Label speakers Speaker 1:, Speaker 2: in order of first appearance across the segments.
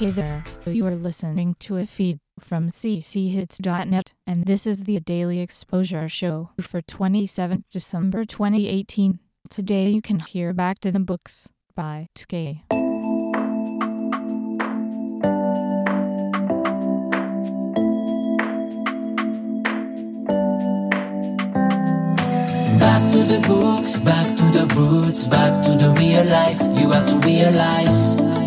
Speaker 1: Hey there, you are listening to a feed from cchits.net, and this is the Daily Exposure Show for 27th December 2018. Today you can hear Back to the Books by TK.
Speaker 2: Back to the books, back to the roots, back to the real life. You have to realize.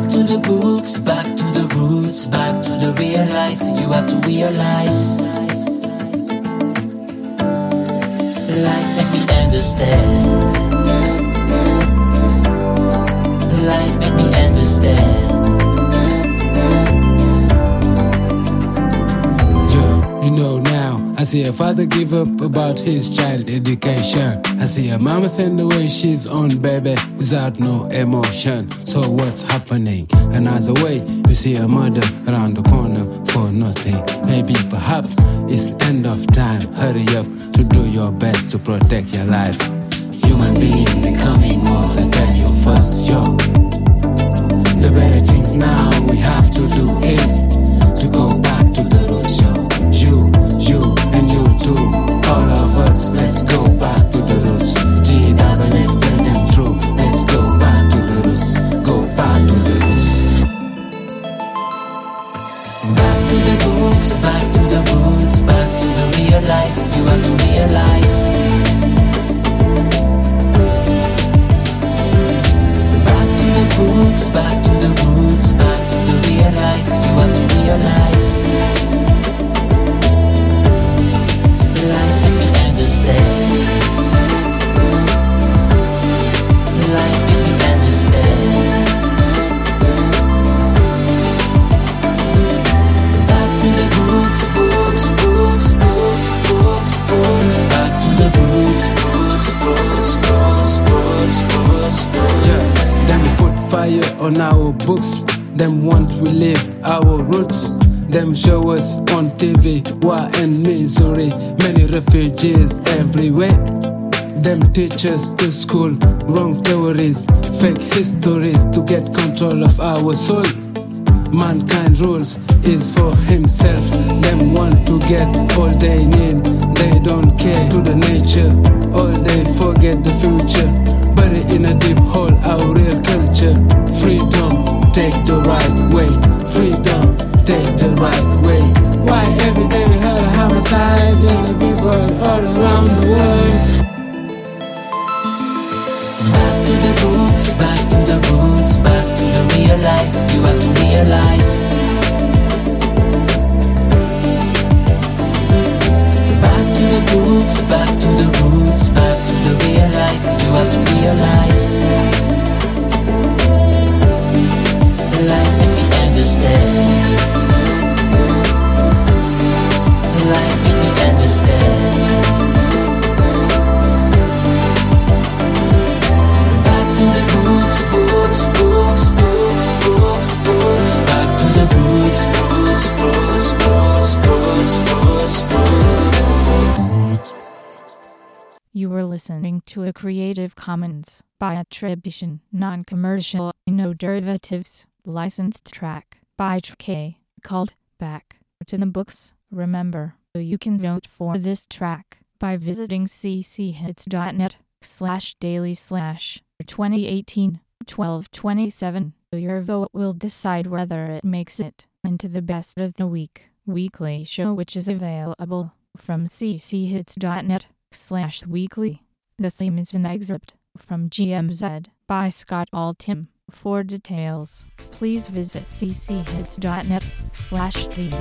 Speaker 2: Back to the books, back to the roots, back to the real life. You have to realize. Life make me understand. Life make me understand.
Speaker 3: See a father give up about his child education. I see a mama send away she's own baby without no emotion. So what's happening? Another way, you see a mother around the corner for nothing. Maybe perhaps it's end of time. Hurry up to do your best to protect your life. Human being becoming more than you first, yo. The better things now
Speaker 2: books, back to the roots, back to the real life. You have to realize. Back to the books, back
Speaker 3: on our books. Them want we live our roots. Them show us on TV war and misery. Many refugees everywhere. Them teach us to school wrong theories, fake histories to get control of our soul. Mankind rules is for himself. Them want to get all they need. They don't care to the nature. All they forget the future. Bury in a deep hole our real culture. Freedom, take the right way. Freedom, take the right way. Why every day we have a homicide in the people all around the world?
Speaker 2: Back to the books, back to the roots, back to the real life. You have to realize. Back to the books, back to the roots, back to the real life. You have to realize. Roots, books, books, books, books, books. Back to the roots, roots, roots, roots, roots, roots, roots.
Speaker 1: You were listening to a Creative Commons by attribution, non-commercial, no derivatives, licensed track by TK called Back to the Books. Remember, you can vote for this track by visiting cchits.net slash daily slash 2018 1227. Your vote will decide whether it makes it into the best of the week. Weekly show which is available from cchits.net slash weekly. The theme is an excerpt from GMZ by Scott Altham. For details, please visit cchits.net slash theme.